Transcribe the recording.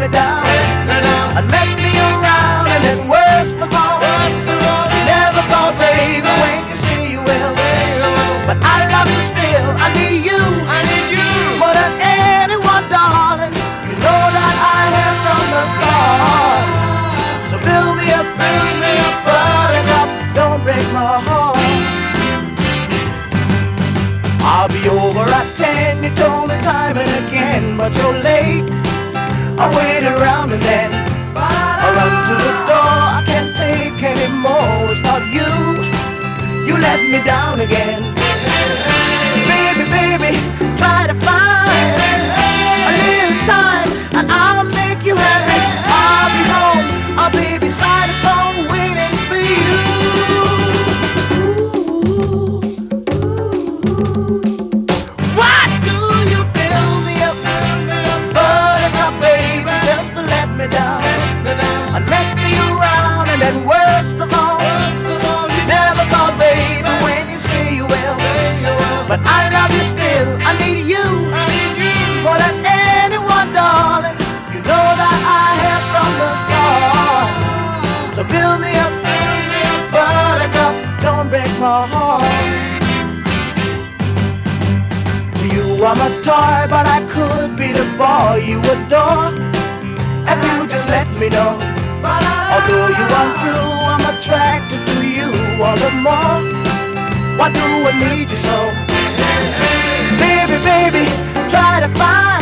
me down, and mess me around, and then worst of all, be over at ten, you told me time and again, but you're late. I wait around and then I run to the door, I can't take anymore. It's not you, you let me down again. I love you still, I need you I need you. more than anyone, darling. You know that I have from the start. So build me up, buttercup, don't break my heart. You are my toy, but I could be the boy you adore. If you just let me know. Although you are true, I'm attracted to you all the more. Why do I need you so? Baby, try to find